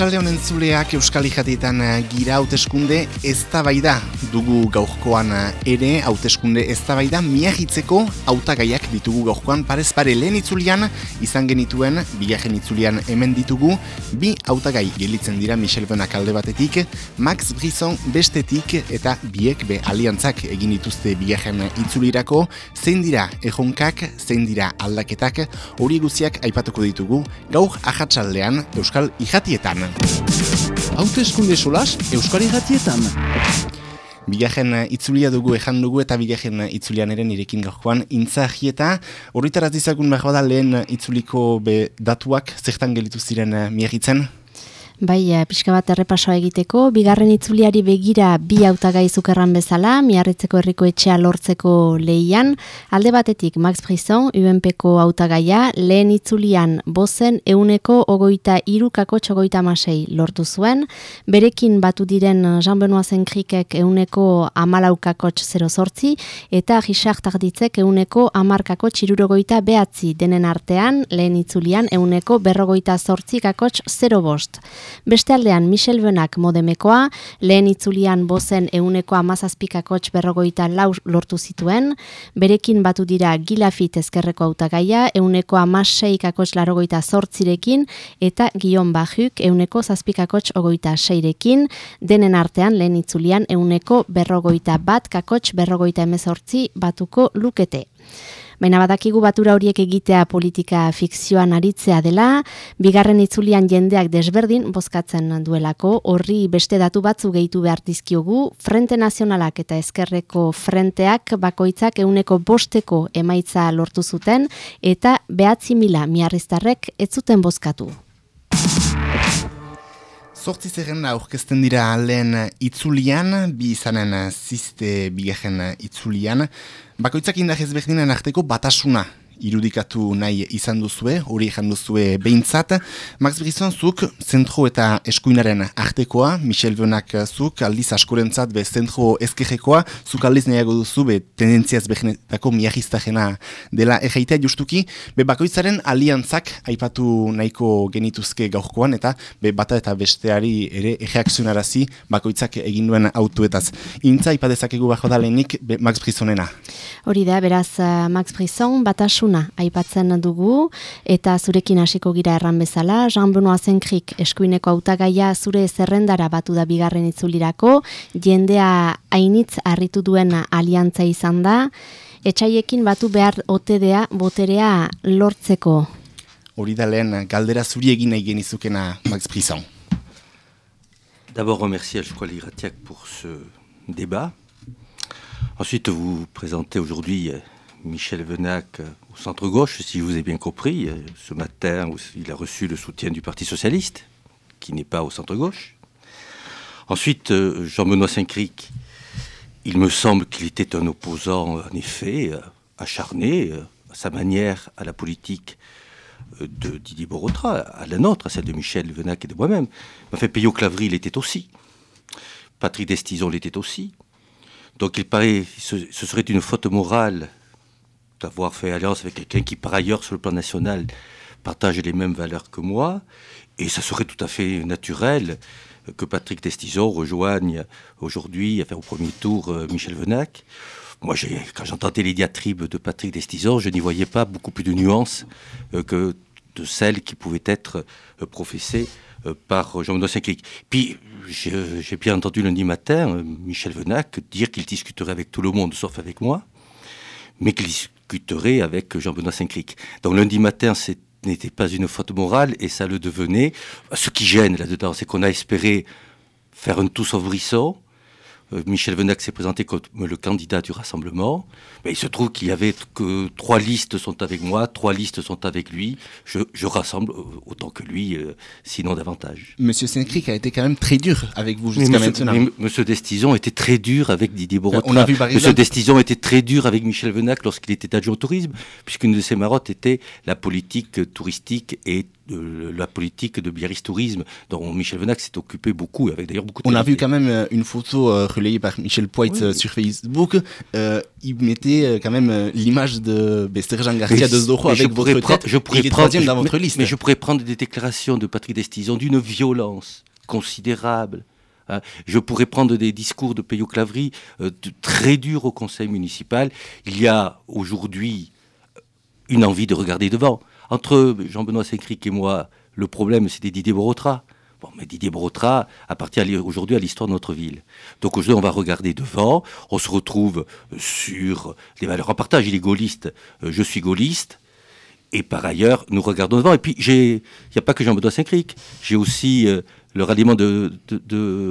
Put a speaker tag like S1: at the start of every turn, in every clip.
S1: Arratxalde honen zuleak Euskal Ijatietan eh, gira hauteskunde eztabaida dugu gaurkoan eh, ere hauteskunde eztabaida miagitzeko hautagaiak ditugu gaurkoan parez pare lehen itzulian izan genituen bigarren itzulian hemen ditugu bi hautagai gelitzen dira Michel Benak alde batetik Max Brisson bestetik eta biek be aliantzak egin dituzte bigarren itzulirako zein dira ejonkak, zein dira aldaketak hori guziak aipatuko ditugu gaur ahatsaldean Euskal Ijatietan.
S2: Hauteskunde solas Euskal Ijatietan.
S1: Bigarren itzulia dugu ejan dugu eta bigarren itzulian ere nirekin gaurkoan intzahieta. Horritaraz dizagun behar lehen itzuliko be datuak zertan gelitu ziren miagitzen?
S3: Bai, eh, pixka bat errepasoa egiteko, bigarren itzuliari begira bi hautagai zukerran bezala, miarritzeko herriko etxea lortzeko lehian, alde batetik Max Brisson, UNPko hautagaia, lehen itzulian bozen euneko ogoita irukako txogoita masei lortu zuen, berekin batu diren Jean-Benoit Zenkrikek euneko amalaukako zero sortzi, eta Richard Tarditzek euneko amarkako txirurogoita behatzi. Denen artean, lehen itzulian euneko berrogoita sortzi kakotx zero bost. Beste aldean Michel Benak modemekoa, lehen itzulian bozen euneko amazazpikakotx berrogoita lau lortu zituen, berekin batu dira gilafit ezkerreko autagaia, euneko amaseikakotx larogoita sortzirekin, eta Gion Bajuk euneko zazpikakotx ogoita seirekin, denen artean lehen itzulian euneko berrogoita bat kakotx berrogoita emezortzi batuko lukete. Baina badakigu batura horiek egitea politika fikzioan aritzea dela, bigarren itzulian jendeak desberdin bozkatzen duelako, horri beste datu batzu gehitu behar dizkiogu, Frente Nazionalak eta Ezkerreko Frenteak bakoitzak euneko bosteko emaitza lortu zuten, eta behatzi mila miarriztarrek ez zuten bozkatu.
S1: Zortzi zerren aurkezten dira lehen itzulian, bi izanen ziste bigarren itzulian, Bakoitzak indahez berdinen arteko batasuna irudikatu nahi izan duzue, hori izan duzue behintzat. Max Brisson zuk, zentro eta eskuinaren artekoa, Michel Benak zuk, aldiz askorentzat be zentro ezkejekoa, zuk aldiz nahiago duzu, be tendentziaz behinetako miagiztajena dela erraitea justuki, be bakoitzaren aliantzak aipatu nahiko genituzke gaurkoan, eta be bata eta besteari ere erreakzionarazi bakoitzak egin duen autuetaz. Intza ipadezakegu bajo da lehenik Max Brissonena.
S3: Hori da, beraz Max Brisson batasun aipatzen dugu eta zurekin hasiko gira erran bezala, Jean Benoit Zenkrik eskuineko hautagaia zure zerrendara batu da bigarren itzulirako, jendea hainitz harritu duen aliantza izan da, etxaiekin batu behar otedea boterea lortzeko.
S1: Hori da lehen, galdera zuri egin nahi genizukena Max Brisson.
S4: D'abord remercier Al Iratiak pour ce débat. Ensuite, vous présenter aujourd'hui Michel Venac au centre-gauche, si je vous ai bien compris. Euh, ce matin, il a reçu le soutien du Parti socialiste, qui n'est pas au centre-gauche. Ensuite, euh, Jean-Benoît Saint-Cric, il me semble qu'il était un opposant, en effet, euh, acharné, à sa manière, à la politique de Didier Borotra, à la nôtre, à celle de Michel Venac et de moi-même. Fait, Payot Clavry l'était aussi. Patrick Destison l'était aussi. Donc il paraît, ce serait une faute morale d'avoir fait alliance avec quelqu'un qui, par ailleurs, sur le plan national, partage les mêmes valeurs que moi. Et ça serait tout à fait naturel que Patrick Destison rejoigne aujourd'hui, enfin au premier tour, euh, Michel Venac. Moi, quand j'entendais les diatribes de Patrick Destison, je n'y voyais pas beaucoup plus de nuances euh, que de celles qui pouvaient être euh, professées par Jean-Benoît Saint-Cric. Puis, j'ai bien entendu lundi matin Michel Venac dire qu'il discuterait avec tout le monde, sauf avec moi, mais qu'il avec Jean-Benoît Saint-Cric. Donc lundi matin, ce n'était pas une faute morale et ça le devenait. Ce qui gêne là-dedans, c'est qu'on a espéré faire un tout sauf Brisson, Michel Venac s'est présenté comme le candidat du rassemblement. Mais il se trouve qu'il y avait que trois listes sont avec moi, trois listes sont avec lui. Je, rassemble euh, autant que lui, euh, sinon davantage.
S1: Monsieur Saint-Cric a été quand même très dur avec vous jusqu'à maintenant.
S4: monsieur Destison était très dur avec Didier Borotra. On a vu Monsieur Destison était très dur avec Michel Venac lorsqu'il était adjoint au tourisme, puisqu'une de ses marottes était la politique touristique et de la politique de Biarritz Tourisme, dont Michel Venac s'est occupé beaucoup, avec d'ailleurs beaucoup de
S1: On a vu quand même euh, une photo euh, relayée par Michel Poit oui. sur Facebook. Euh, il mettait quand même l'image de Jean Garcia de Zdoro avec votre tête.
S4: Je pourrais
S1: il
S4: prendre,
S1: troisième dans
S4: mais,
S1: votre liste.
S4: Mais je pourrais prendre des déclarations de Patrick Destison d'une violence considérable. Hein. Je pourrais prendre des discours de Peyo Clavry euh, de, très durs au conseil municipal. Il y a aujourd'hui une envie de regarder devant. Entre Jean-Benoît Saint-Cric et moi, le problème, c'était Didier Borotra. Bon, mais Didier Borotra appartient aujourd'hui à l'histoire de notre ville. Donc aujourd'hui, on va regarder devant. On se retrouve sur les valeurs en partage. Il est gaulliste, euh, je suis gaulliste. Et par ailleurs, nous regardons devant. Et puis, il n'y a pas que Jean-Benoît Saint-Cric. J'ai aussi euh, le ralliement de,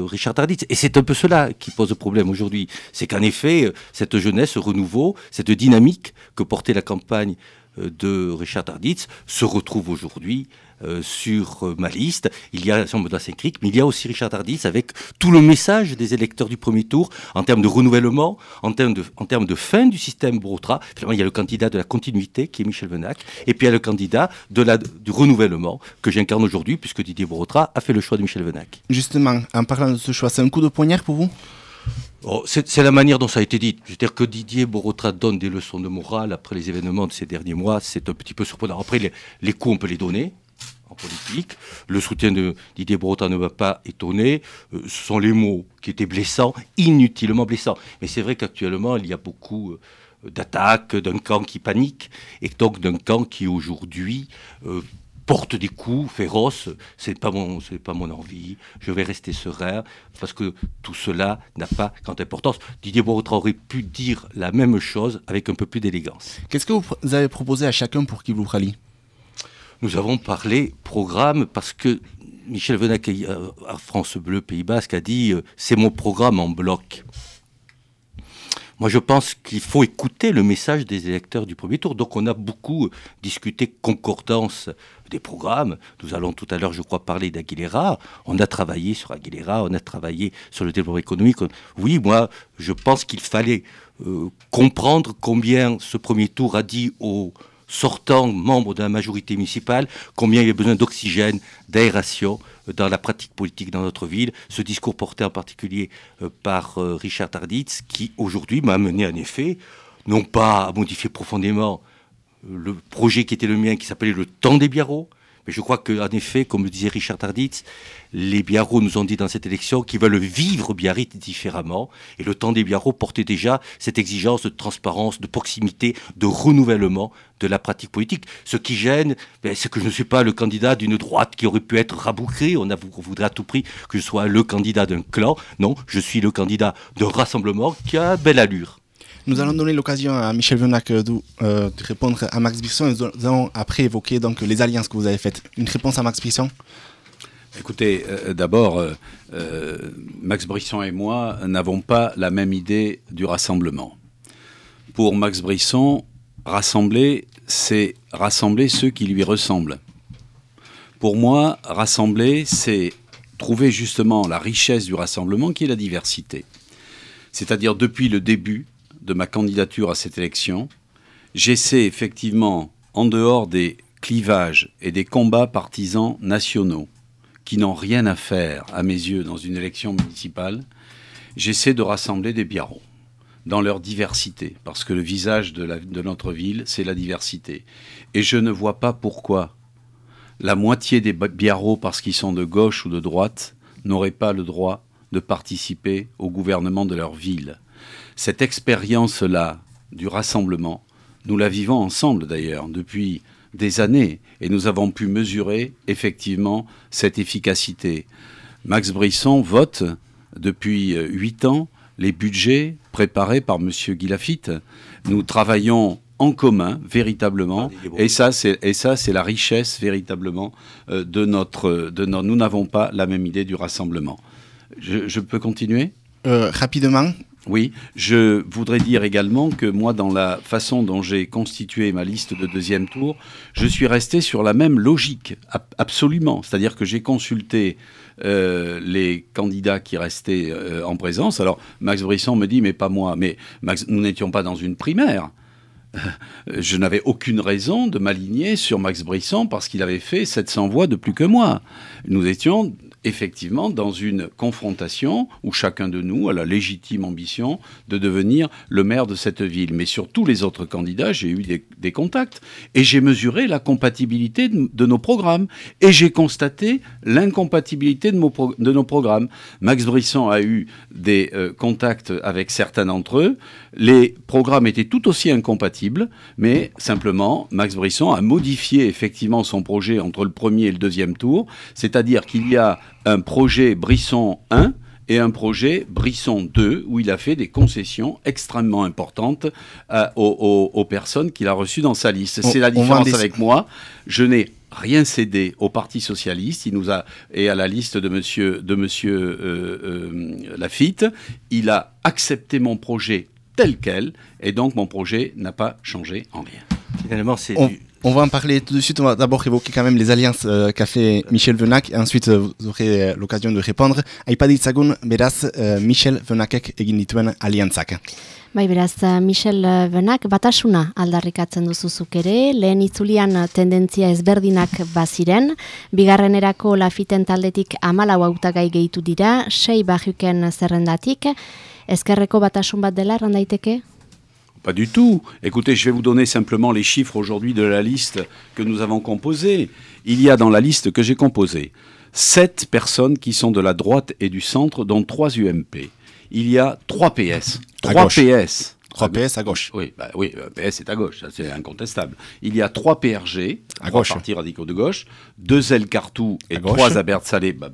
S4: Richard Tarditz. Et c'est un peu cela qui pose problème aujourd'hui. C'est qu'en effet, cette jeunesse, ce renouveau, cette dynamique que portait la campagne de Richard Tarditz se retrouve aujourd'hui euh, sur euh, ma liste. Il y a Jean-Benoît Saint-Cric, mais il y a aussi Richard Tardis avec tout le message des électeurs du premier tour en termes de renouvellement, en termes de, fin du système Brotra. Finalement, il y a le candidat de la continuité qui est Michel Venac, et puis il y a le candidat du renouvellement que j'incarne aujourd'hui, puisque Didier Brotra a fait le choix de Michel Venac.
S1: Justement, en parlant de ce choix, c'est un coup de poignard pour vous?
S4: Oh, c'est la manière dont ça a été dit. C'est-à-dire que Didier Borotra donne des leçons de morale après les événements de ces derniers mois, c'est un petit peu surprenant. Après, les, coups, on peut les donner en politique. Le soutien de Didier Borotra ne m'a pas étonné. Euh, ce sont les mots qui étaient blessants, inutilement blessants. Mais c'est vrai qu'actuellement, il y a beaucoup euh, d'attaques d'un camp qui panique et donc d'un camp qui aujourd'hui euh, porte des coups féroces, c'est pas mon, c'est pas mon envie. Je vais rester serein parce que tout cela n'a pas grande importance. Didier Borotra aurait pu dire la même chose avec un peu plus d'élégance.
S1: Qu'est-ce que vous avez proposé à chacun pour qu'il vous rallie?
S4: Nous avons parlé programme parce que Michel Venac à France Bleu Pays Basque a dit c'est mon programme en bloc. Moi, je pense qu'il faut écouter le message des électeurs du premier tour. Donc, on a beaucoup discuté concordance des programmes. Nous allons tout à l'heure, je crois, parler d'Aguilera. On a travaillé sur Aguilera, on a travaillé sur le développement économique. Oui, moi, je pense qu'il fallait euh, comprendre combien ce premier tour a dit aux sortants membres de la majorité municipale combien il y a besoin d'oxygène, d'aération dans la pratique politique dans notre ville. Ce discours porté en particulier euh, par euh, Richard Tarditz, qui aujourd'hui m'a amené en effet, non pas à modifier profondément le projet qui était le mien, qui s'appelait le temps des biarros. Mais je crois qu'en effet, comme le disait Richard Tarditz, les biarros nous ont dit dans cette élection qu'ils veulent vivre Biarritz différemment. Et le temps des biarros portait déjà cette exigence de transparence, de proximité, de renouvellement de la pratique politique. Ce qui gêne, ben, c'est que je ne suis pas le candidat d'une droite qui aurait pu être raboucrée. On, voudrait à tout prix que je sois le candidat d'un clan. Non, je suis le candidat d'un rassemblement qui a belle allure.
S1: Nous allons donner l'occasion à Michel Venac de, euh, de, répondre à Max Brisson et nous allons après évoquer donc, les alliances que vous avez faites. Une réponse à Max Brisson?
S5: Écoutez, euh, d'abord, euh, Max Brisson et moi n'avons pas la même idée du rassemblement. Pour Max Brisson, rassembler, c'est rassembler ceux qui lui ressemblent. Pour moi, rassembler, c'est trouver justement la richesse du rassemblement qui est la diversité. C'est-à-dire depuis le début, de ma candidature à cette élection, j'essaie effectivement, en dehors des clivages et des combats partisans nationaux, qui n'ont rien à faire, à mes yeux, dans une élection municipale, j'essaie de rassembler des biarros dans leur diversité, parce que le visage de, de notre ville, c'est la diversité. Et je ne vois pas pourquoi la moitié des biarros, parce qu'ils sont de gauche ou de droite, n'auraient pas le droit de participer au gouvernement de leur ville cette expérience-là du rassemblement, nous la vivons ensemble d'ailleurs depuis des années et nous avons pu mesurer effectivement cette efficacité. Max Brisson vote depuis huit ans les budgets préparés par M. Guy Lafitte. Nous travaillons en commun véritablement et ça c'est et ça c'est la richesse véritablement euh, de notre de notre nous n'avons pas la même idée du rassemblement. Je, je peux continuer?
S1: Euh, Rapidement,
S5: oui, je voudrais dire également que moi, dans la façon dont j'ai constitué ma liste de deuxième tour, je suis resté sur la même logique, absolument. C'est-à-dire que j'ai consulté euh, les candidats qui restaient euh, en présence. Alors, Max Brisson me dit, mais pas moi. Mais Max, nous n'étions pas dans une primaire. je n'avais aucune raison de m'aligner sur Max Brisson parce qu'il avait fait 700 voix de plus que moi. Nous étions effectivement dans une confrontation où chacun de nous a la légitime ambition de devenir le maire de cette ville. Mais sur tous les autres candidats, j'ai eu des, contacts et j'ai mesuré la compatibilité de, nos programmes et j'ai constaté l'incompatibilité de, nos programmes. Max Brisson a eu des euh, contacts avec certains d'entre eux. Les programmes étaient tout aussi incompatibles, mais simplement, Max Brisson a modifié effectivement son projet entre le premier et le deuxième tour, c'est-à-dire qu'il y a un projet Brisson 1 et un projet Brisson 2, où il a fait des concessions extrêmement importantes euh, aux, personnes qu'il a reçues dans sa liste. C'est la différence avec moi. Je n'ai rien cédé au Parti socialiste. Il nous a et à la liste de Monsieur de Monsieur euh, euh, Lafitte. Il a accepté mon projet tel quel, et donc mon projet n'a pas changé en rien.
S1: Finalement, c'est on va en parler tout de suite. On va d'abord évoquer quand même les alliances euh, qu'a fait Michel Venac. Et ensuite, euh, vous aurez euh, l'occasion de répondre. Aipaditzagun, beraz, Michel Venakek egin dituen aliantzak.
S3: Bai, beraz, Michel Venak batasuna aldarrikatzen duzuzuk ere, lehen itzulian tendentzia ezberdinak baziren, bigarrenerako lafiten taldetik amalau autagai gehitu dira, sei bajuken zerrendatik, ezkerreko batasun bat dela, randaiteke?
S5: Pas du tout. Écoutez, je vais vous donner simplement les chiffres aujourd'hui de la liste que nous avons composée. Il y a dans la liste que j'ai composée sept personnes qui sont de la droite et du centre, dont trois UMP. Il y a trois PS. Trois PS.
S1: 3 PS à gauche.
S5: Oui, bah oui, euh, PS est à gauche, c'est incontestable. Il y a 3 PRG, à gauche. partis radicaux de gauche, 2 L Cartou et 3 Abert Salé, bah,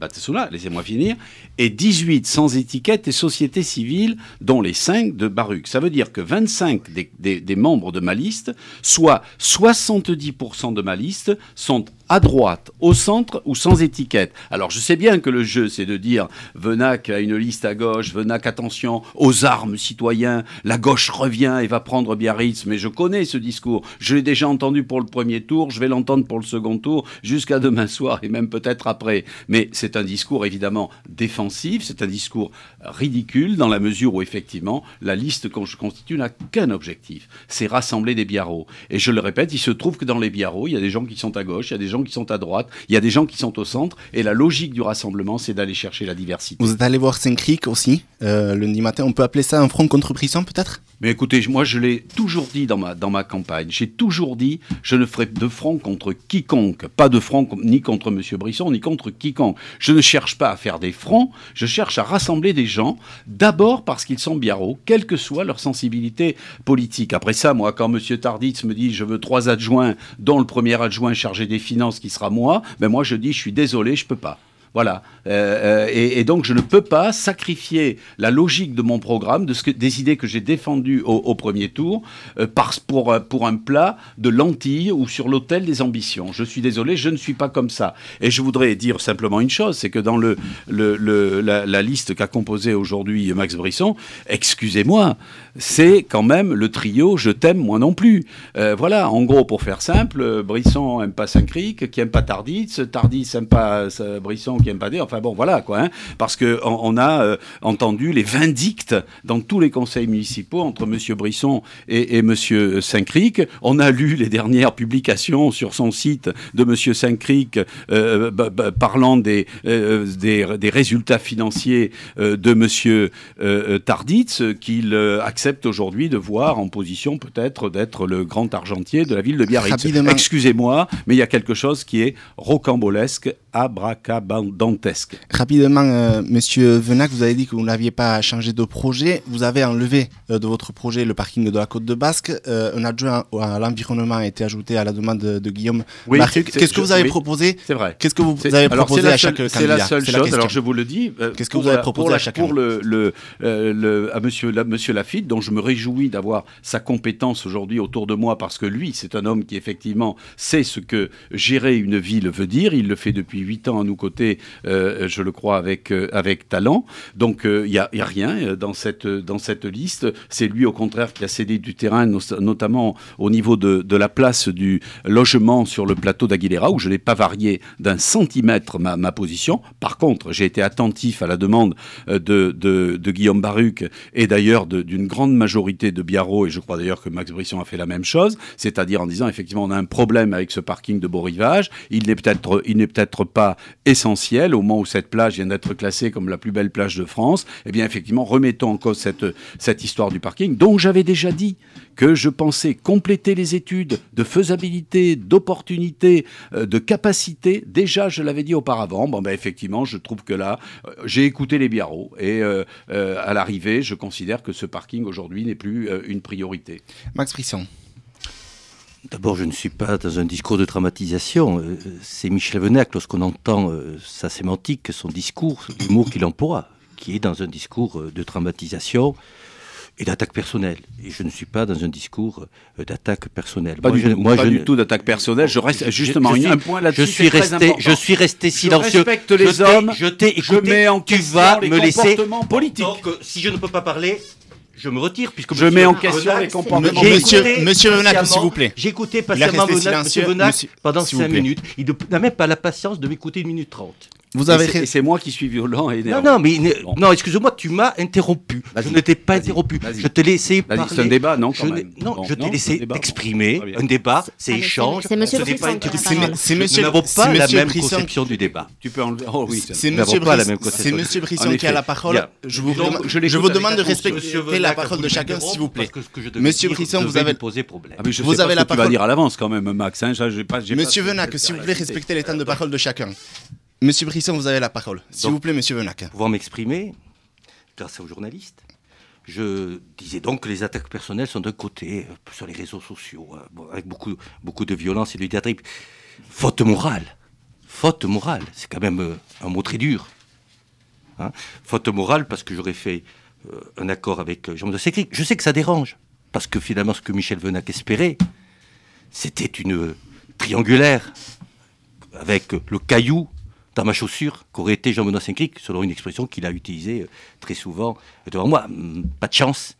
S5: laissez-moi finir, et 18 sans étiquette et sociétés civiles, dont les 5 de Baruch. Ça veut dire que 25 des, des, des membres de ma liste, soit 70% de ma liste, sont à droite, au centre ou sans étiquette. Alors je sais bien que le jeu, c'est de dire Venac a une liste à gauche, Venac attention aux armes citoyens, la gauche revient et va prendre Biarritz, mais je connais ce discours, je l'ai déjà entendu pour le premier tour, je vais l'entendre pour le second tour, jusqu'à demain soir et même peut-être après. Mais c'est un discours évidemment défensif, c'est un discours ridicule dans la mesure où effectivement la liste que je constitue n'a qu'un objectif, c'est rassembler des biarros. Et je le répète, il se trouve que dans les biarros, il y a des gens qui sont à gauche, il y a des gens qui sont à droite, il y a des gens qui sont au centre, et la logique du rassemblement, c'est d'aller chercher la diversité.
S1: Vous êtes allé voir Saint-Cric aussi, euh, lundi matin, on peut appeler ça un front contre Brisson peut-être?
S5: Mais écoutez, moi je l'ai toujours dit dans ma, dans ma campagne, j'ai toujours dit, je ne ferai de front contre quiconque, pas de front ni contre M. Brisson, ni contre quiconque. Je ne cherche pas à faire des fronts, je cherche à rassembler des gens, d'abord parce qu'ils sont biarros, quelle que soit leur sensibilité politique. Après ça, moi, quand M. Tarditz me dit je veux trois adjoints, dont le premier adjoint chargé des finances, ce qui sera moi, mais moi je dis je suis désolé, je peux pas. Voilà. Euh, euh, et, donc, je ne peux pas sacrifier la logique de mon programme, de ce que, des idées que j'ai défendues au, premier tour, euh, pour, pour un plat de lentilles ou sur l'autel des ambitions. Je suis désolé, je ne suis pas comme ça. Et je voudrais dire simplement une chose, c'est que dans le, le, la, liste qu'a composée aujourd'hui Max Brisson, excusez-moi, c'est quand même le trio Je t'aime, moi non plus. voilà, en gros, pour faire simple, Brisson aime pas Saint-Cric, qui aime pas Tardis, Tardis aime pas Brisson, qui pas dire. Enfin bon, voilà quoi. Hein. parce qu'on on a euh, entendu les vindictes dans tous les conseils municipaux entre M. Brisson et, M. Saint-Cric. On a lu les dernières publications sur son site de M. Saint-Cric euh, parlant des, euh, des, des, résultats financiers de M. Tarditz, qu'il accepte aujourd'hui de voir en position peut-être d'être le grand argentier de la ville de Biarritz. Excusez-moi, mais il y a quelque chose qui est rocambolesque, abracabandesque dantesque.
S1: Rapidement, euh, Monsieur Venac, vous avez dit que vous n'aviez pas changé de projet. Vous avez enlevé euh, de votre projet le parking de la Côte de Basque. Euh, un adjoint à l'environnement a été ajouté à la demande de, Guillaume oui, Qu'est-ce que vous avez proposé
S5: C'est vrai.
S1: Qu'est-ce que vous avez proposé à chaque
S5: candidat C'est la seule chose. alors je vous le dis.
S1: Qu'est-ce que vous avez proposé
S5: la,
S1: à chacun
S5: Pour le, le, à Monsieur, la, Monsieur Lafitte, dont je me réjouis d'avoir sa compétence aujourd'hui autour de moi, parce que lui, c'est un homme qui effectivement sait ce que gérer une ville veut dire. Il le fait depuis huit ans à nos côtés, je le crois, avec, avec talent. Donc il n'y a, rien dans cette, dans cette liste. C'est lui, au contraire, qui a cédé du terrain, notamment au niveau de, de la place du logement sur le plateau d'Aguilera, où je n'ai pas varié d'un centimètre ma, position. Par contre, j'ai été attentif à la demande de, de, Guillaume Baruc et d'ailleurs d'une grande majorité de Biarro, et je crois d'ailleurs que Max Brisson a fait la même chose, c'est-à-dire en disant effectivement on a un problème avec ce parking de Beau Rivage, il n'est peut-être il n'est peut-être pas essentiel au moment où cette plage vient d'être classée comme la plus belle plage de France, eh bien effectivement remettons en cause cette cette histoire du parking dont j'avais déjà dit que je pensais compléter les études de faisabilité, d'opportunité, euh, de capacité. Déjà, je l'avais dit auparavant. Bon, ben effectivement, je trouve que là, euh, j'ai écouté les biarros et euh, à l'arrivée, je considère que ce parking aujourd'hui n'est plus une priorité.
S1: Max Frisson.
S4: D'abord, je ne suis pas dans un discours de dramatisation. C'est Michel Venac, lorsqu'on entend sa sémantique, son discours, le mot qu'il emploie, qui est dans un discours de dramatisation et d'attaque personnelle. Et je ne suis pas dans un discours euh, d'attaque personnelle.
S5: Pas
S4: moi,
S5: du,
S4: je,
S5: tout,
S4: moi,
S5: pas
S4: je,
S5: du tout d'attaque personnelle. Je reste justement
S4: je, je suis,
S5: un point là-dessus.
S4: Je suis resté, je suis resté silencieux.
S5: Je respecte les hommes.
S4: Je t'ai
S5: Je mets en
S4: tu vas
S5: les
S4: me laisser.
S5: politiques.
S4: Donc, euh, si je ne peux pas parler, je me retire puisque
S5: je mets en question les comportements.
S1: Monsieur, monsieur Venac, s'il vous plaît.
S4: J'ai écouté patiemment Monsieur Venac pendant 5 minutes. Il n'a même pas la patience de m'écouter une minute 30.
S1: Vous avez
S5: et c'est moi qui suis violent et
S4: Non, non, mais bon. non, excuse-moi, tu m'as interrompu. Je ne t'ai pas interrompu. Je t'ai laissé parler.
S5: C'est un débat, non quand
S4: je
S5: même.
S4: Non,
S5: bon,
S4: je t'ai laissé t'exprimer. Un débat, c'est échange.
S3: C'est Monsieur.
S1: C'est Monsieur.
S4: Nous n'avons pas la même
S1: Brisson.
S4: conception du débat.
S5: Tu peux enlever. Oh oui.
S1: C'est Monsieur,
S4: pas la
S1: Brisson-
S4: même conception
S1: c'est Monsieur Brisson qui a la parole. Je vous, demande- de respecter
S4: Monsieur
S1: la parole de chacun, s'il vous plaît. Monsieur Brisson, vous avez-
S4: poser problème.
S5: Ah,
S1: Vous avez
S5: pas
S1: la
S5: que tu vas
S1: parole.
S5: dire à l'avance quand même, Max. hein,
S1: Monsieur Venac, s'il vous plaît, respectez les temps de parole de chacun. Monsieur Brisson, vous avez la parole. S'il vous plaît, Monsieur Venac.
S4: pouvoir m'exprimer grâce aux journalistes. Je disais donc que les attaques personnelles sont d'un côté, euh, sur les réseaux sociaux, euh, bon, avec beaucoup, beaucoup de violence et de diatribe. Faute morale. Faute morale, c'est quand même euh, un mot très dur. Hein. Faute morale parce que j'aurais fait euh, un accord avec Jean de Sécric. Je sais que ça dérange, parce que finalement ce que Michel Venac espérait, c'était une triangulaire avec le caillou dans ma chaussure qu'aurait été Jean-Benoît Saint-Cric, selon une expression qu'il a utilisée euh, très souvent devant moi. Hum, Pas de chance.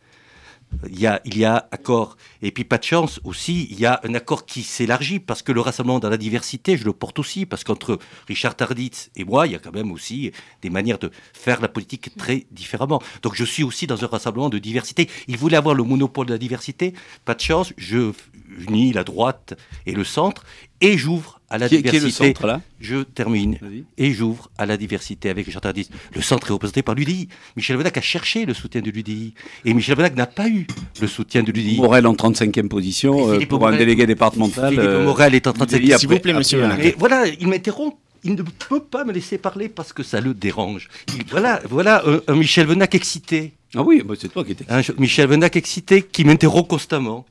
S4: Il y, a, il y a accord. Et puis pas de chance aussi, il y a un accord qui s'élargit parce que le rassemblement dans la diversité, je le porte aussi, parce qu'entre Richard Tarditz et moi, il y a quand même aussi des manières de faire la politique très différemment. Donc je suis aussi dans un rassemblement de diversité. Il voulait avoir le monopole de la diversité, pas de chance, je unis la droite et le centre, et j'ouvre à la
S5: Qui est- qui est
S4: diversité.
S5: le centre là?
S4: Je termine et j'ouvre à la diversité avec Richard Tardis. Le centre est représenté par l'UDI. Michel Venac a cherché le soutien de l'UDI. Et Michel Venac n'a pas eu le soutien de l'UDI.
S5: Morel en 35e position euh, pour un délégué départemental.
S4: Philippe
S5: euh,
S4: Morel est en train de
S5: S'il
S1: S'il vous plaît, monsieur Venac.
S4: Et voilà, il m'interrompt. Il ne peut pas me laisser parler parce que ça le dérange. Il- voilà, voilà un, un Michel Venac excité.
S5: Ah oui, bah, c'est toi qui étais.
S4: Un Michel Venac excité qui m'interrompt constamment.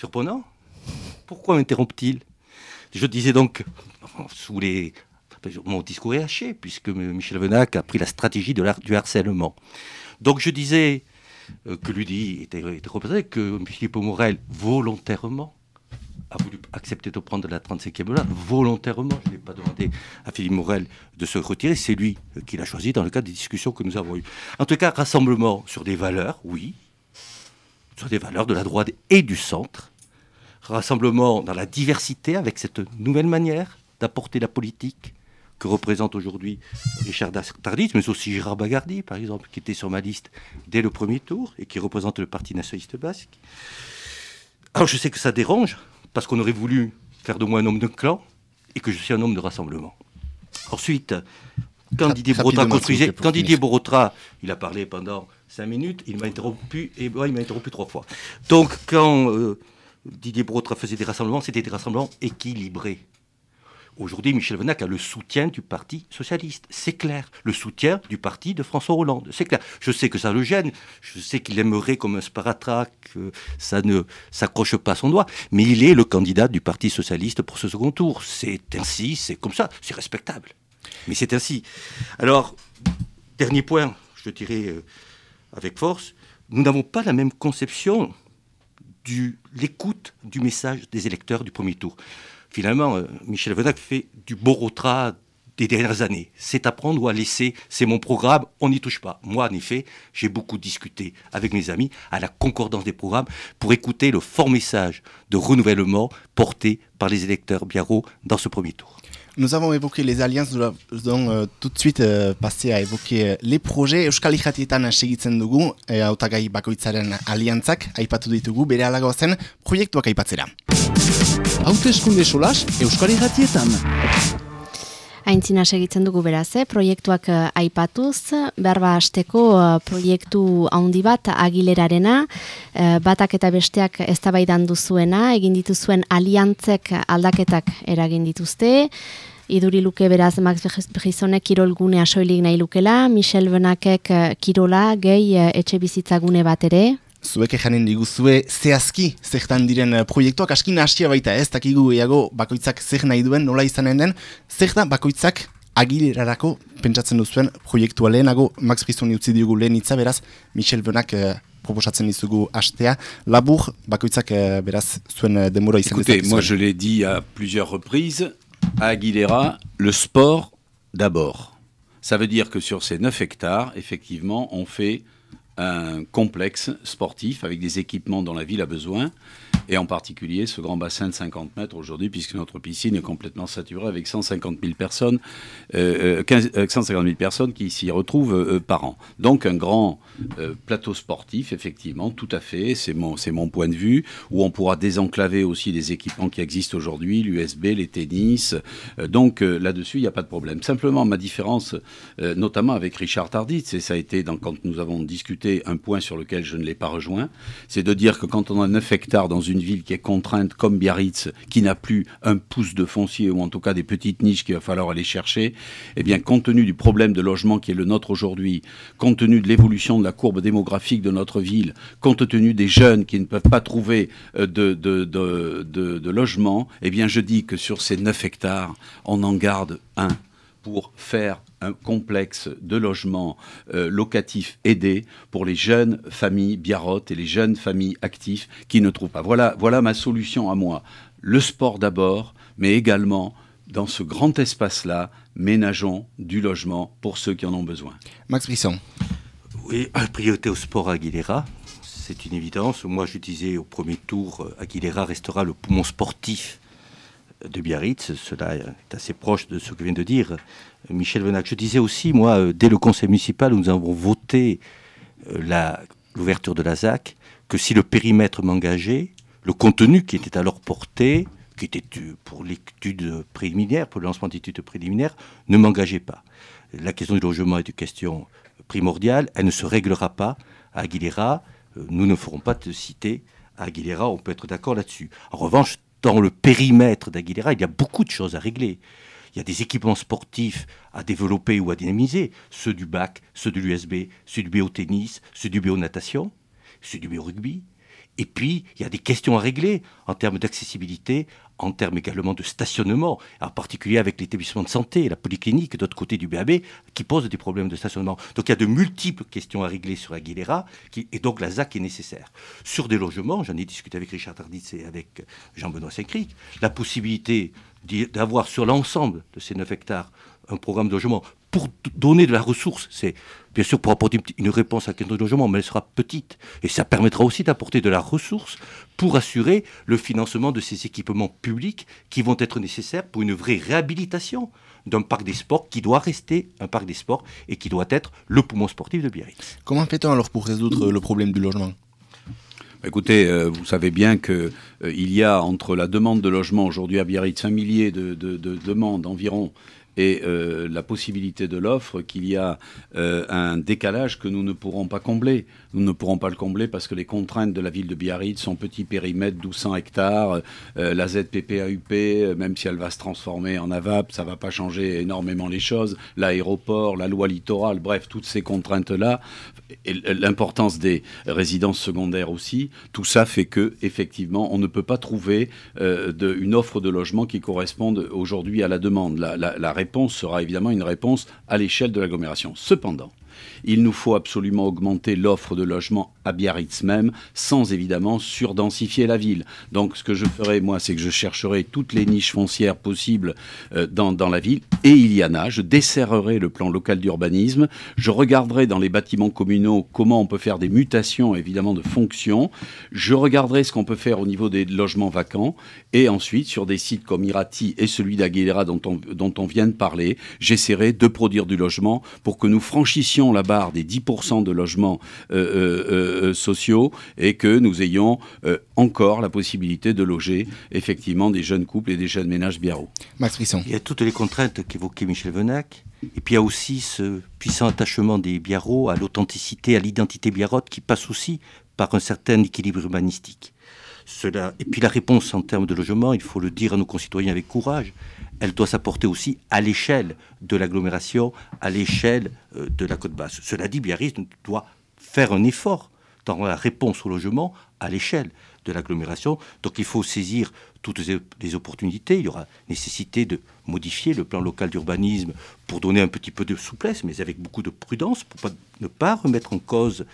S4: Surprenant. Pourquoi m'interrompt-il Je disais donc, sous les... Mon discours est haché, puisque Michel Venac a pris la stratégie du harcèlement. Donc je disais euh, que l'UDI était, était représenté, que Philippe Morel, volontairement, a voulu accepter de prendre la 35e là, volontairement. Je n'ai pas demandé à Philippe Morel de se retirer, c'est lui euh, qui l'a choisi dans le cadre des discussions que nous avons eues. En tout cas, rassemblement sur des valeurs, oui, sur des valeurs de la droite et du centre. Rassemblement dans la diversité avec cette nouvelle manière d'apporter la politique que représente aujourd'hui Richard Tardis, mais aussi Gérard Bagardi, par exemple, qui était sur ma liste dès le premier tour et qui représente le Parti nationaliste basque. Alors je sais que ça dérange, parce qu'on aurait voulu faire de moi un homme de clan et que je suis un homme de rassemblement. Ensuite, quand Didier Borotra construisait, quand. Didier Borotra, il a parlé pendant cinq minutes, il m'a interrompu et il m'a interrompu trois fois. Donc quand euh, Didier Borotra faisait des rassemblements, c'était des rassemblements équilibrés. Aujourd'hui, Michel Venac a le soutien du Parti socialiste, c'est clair. Le soutien du parti de François Hollande, c'est clair. Je sais que ça le gêne, je sais qu'il aimerait comme un sparatrac, que ça ne s'accroche pas à son doigt, mais il est le candidat du Parti socialiste pour ce second tour. C'est ainsi, c'est comme ça, c'est respectable. Mais c'est ainsi. Alors, dernier point, je dirais euh, avec force, nous n'avons pas la même conception de l'écoute du message des électeurs du premier tour. Finalement, euh, Michel Venac fait du Borotra des dernières années. C'est à prendre ou à laisser, c'est mon programme, on n'y touche pas. Moi, en effet, j'ai beaucoup discuté avec mes amis à la concordance des programmes pour écouter le fort message de renouvellement porté par les électeurs biarro dans ce premier tour.
S1: Nous avons évoqué les alliances, nous allons euh, tout de suite euh, passer à évoquer euh, les projets. Euskal Ijatietan segitzen dugu, eh, autagai bakoitzaren aliantzak, aipatu ditugu, bere alagoa zen, proiektuak aipatzera.
S2: Hautezkunde solas, Euskal Ijatietan.
S3: Aintzina segitzen dugu beraz, eh? proiektuak uh, aipatuz, berba hasteko uh, proiektu handi bat agilerarena, uh, batak eta besteak eztabaidan duzuena, egin dituzuen aliantzek aldaketak eragin dituzte, iduri luke beraz Max Bejizonek kirol gunea soilik nahi lukela, Michel Benakek kirola, gehi uh, etxe bizitzagune bat ere,
S1: Zuek ejanen diguzue zehazki zertan diren eh, proiektuak askin hasia baita ez? Dakigu eago bakoitzak zer nahi duen nola izanen den. Zertan bakoitzak agilerarako pentsatzen duzuen proiektua? Lehenago Max Frisoni utzi diogu lehen itza beraz Michel Benak eh, proposatzen dizugu hastea labur bakoitzak eh, beraz zuen demora izan
S5: Écoutez, moi je l'ai dit à plusieurs reprises à Aguilera, le sport d'abord. Ça veut dire que sur ces 9 hectares, effectivement, on fait un complexe sportif avec des équipements dont la ville a besoin, et en particulier ce grand bassin de 50 mètres aujourd'hui, puisque notre piscine est complètement saturée avec 150 000 personnes, euh, 15, 150 000 personnes qui s'y retrouvent euh, par an. Donc un grand euh, plateau sportif, effectivement, tout à fait, c'est mon, c'est mon point de vue, où on pourra désenclaver aussi des équipements qui existent aujourd'hui, l'USB, les tennis. Euh, donc euh, là-dessus, il n'y a pas de problème. Simplement, ma différence, euh, notamment avec Richard Tarditz, et ça a été dans, quand nous avons discuté un point sur lequel je ne l'ai pas rejoint, c'est de dire que quand on a 9 hectares dans une ville qui est contrainte comme Biarritz, qui n'a plus un pouce de foncier ou en tout cas des petites niches qu'il va falloir aller chercher, eh bien compte tenu du problème de logement qui est le nôtre aujourd'hui, compte tenu de l'évolution de la courbe démographique de notre ville, compte tenu des jeunes qui ne peuvent pas trouver euh, de, logement, eh bien je dis que sur ces 9 hectares, on en garde un pour faire un complexe de logements euh, locatifs aidés pour les jeunes familles biarrottes et les jeunes familles actifs qui ne trouvent pas. Voilà, voilà ma solution à moi. Le sport d'abord, mais également dans ce grand espace-là, ménageons du logement pour ceux qui en ont besoin.
S1: Max Brisson.
S4: Oui, priorité au sport à Aguilera, c'est une évidence. Moi, je disais au premier tour, euh, Aguilera restera le poumon sportif de Biarritz. Cela est assez proche de ce que vient de dire Michel Venac. Je disais aussi, moi, euh, dès le conseil municipal, nous avons voté euh, l'ouverture de la ZAC, que si le périmètre m'engageait, le contenu qui était alors porté, qui était pour l'étude préliminaire, pour le lancement d'études préliminaires, ne m'engageait pas. La question du logement est une question primordiale, elle ne se réglera pas à Aguilera. Euh, nous ne ferons pas de cité à Aguilera, on peut être d'accord là-dessus. En revanche, dans le périmètre d'Aguilera, il y a beaucoup de choses à régler. Il y a des équipements sportifs à développer ou à dynamiser, ceux du bac, ceux de l'USB, ceux du BO tennis, ceux du BO natation, ceux du BO rugby. Et puis, il y a des questions à régler en termes d'accessibilité, en termes également de stationnement, en particulier avec l'établissement de santé, la polyclinique, d'autre côté du BAB, qui posent des problèmes de stationnement. Donc il y a de multiples questions à régler sur Aguilera, qui, et donc la ZAC est nécessaire. Sur des logements, j'en ai discuté avec Richard Tarditz et avec Jean-Benoît Saint-Cric, la possibilité d'avoir sur l'ensemble de ces 9 hectares un programme de logement pour donner de la ressource. C'est bien sûr pour apporter une réponse à la question de logement, mais elle sera petite. Et ça permettra aussi d'apporter de la ressource pour assurer le financement de ces équipements publics qui vont être nécessaires pour une vraie réhabilitation d'un parc des sports qui doit rester un parc des sports et qui doit être le poumon sportif de Biarritz.
S1: Comment fait-on alors pour résoudre le problème du logement?
S5: Écoutez, euh, vous savez bien qu'il euh, y a entre la demande de logement aujourd'hui à Biarritz un millier de, de, de demandes environ et euh, la possibilité de l'offre qu'il y a euh, un décalage que nous ne pourrons pas combler. Nous ne pourrons pas le combler parce que les contraintes de la ville de Biarritz sont petit périmètre, 1200 hectares, euh, la ZPPAUP, euh, même si elle va se transformer en AVAP, ça ne va pas changer énormément les choses, l'aéroport, la loi littorale, bref, toutes ces contraintes-là, l'importance des résidences secondaires aussi, tout ça fait que effectivement on ne peut pas trouver euh, une offre de logement qui corresponde aujourd'hui à la demande. La réponse sera évidemment une réponse à l'échelle de l'agglomération. Cependant, Il nous faut absolument augmenter l'offre de logements à Biarritz même, sans évidemment surdensifier la ville. Donc ce que je ferai, moi, c'est que je chercherai toutes les niches foncières possibles euh, dans, la ville, et il y en a. Je desserrerai le plan local d'urbanisme, je regarderai dans les bâtiments communaux comment on peut faire des mutations, évidemment, de fonctions, je regarderai ce qu'on peut faire au niveau des logements vacants, et ensuite, sur des sites comme Irati et celui d'Aguilera dont on, dont on vient de parler, j'essaierai de produire du logement pour que nous franchissions la barre des 10% de logements euh, euh, euh, sociaux et que nous ayons encore la possibilité de loger effectivement des jeunes couples et des jeunes ménages biarro.
S1: Max Frisson.
S4: Il y a toutes les contraintes qu'évoquait Michel Venac. Et puis il y a aussi ce puissant attachement des biarros à l'authenticité, à l'identité biarrote qui passe aussi par un certain équilibre urbanistique. Cela, et puis la réponse en termes de logement, il faut le dire à nos concitoyens avec courage, elle doit s'apporter aussi à l'échelle de l'agglomération, à l'échelle euh, de la côte basse. Cela dit, Biarritz doit faire un effort dans la réponse au logement à l'échelle de l'agglomération. Donc il faut saisir toutes les opportunités. Il y aura nécessité de modifier le plan local d'urbanisme pour donner un petit peu de souplesse, mais avec beaucoup de prudence, pour ne pas remettre en cause